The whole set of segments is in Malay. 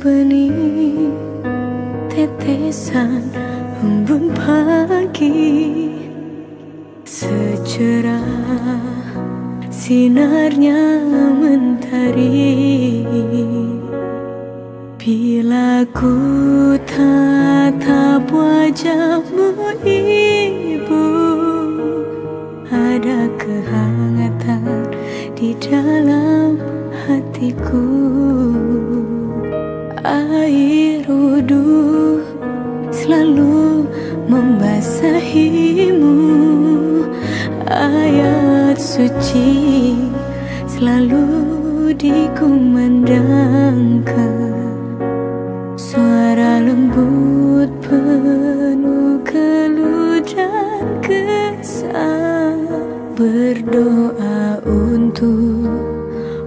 benih tetesan embun pagi. Secerah sinarnya mentari. Bila ku tatap wajahmu ibu ada kehangatan di dalam hatiku air wudhu selalu membasahimu. Ayat suci selalu dikumandangkan. Suara lembut penuh keluh dan kesal berdoa untuk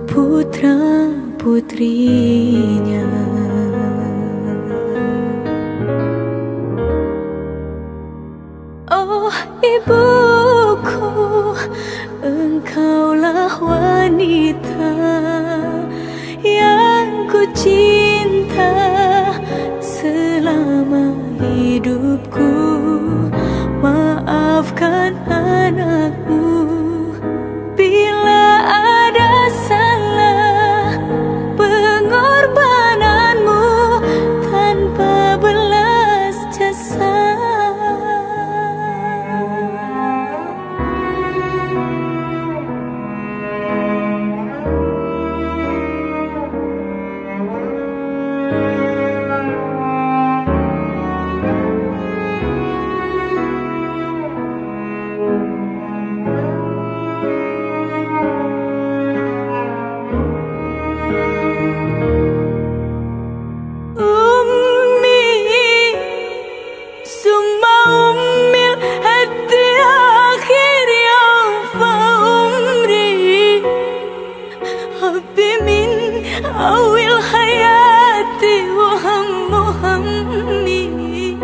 putra putrinya. Oh ibuku engkaulah wanita yang ku cinta selama hidupku. Maafkan anakmu أول حياتي وهم همي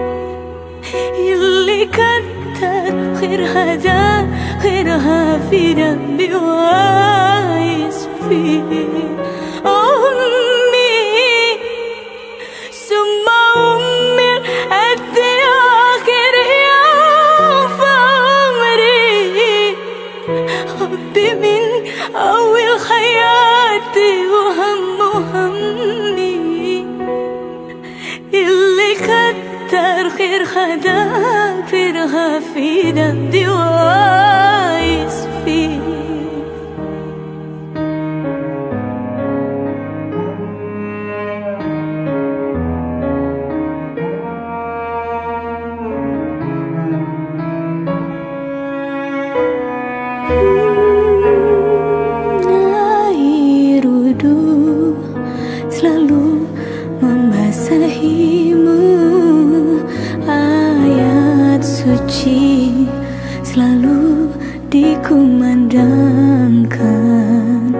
اللي كتر خيرها ده خيرها في دمي وعايز فيه. آخر خدا في رغفينا ديوان dikumandangkan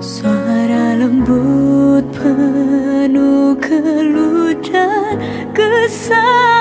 suara lembut penuh keluh dan kesal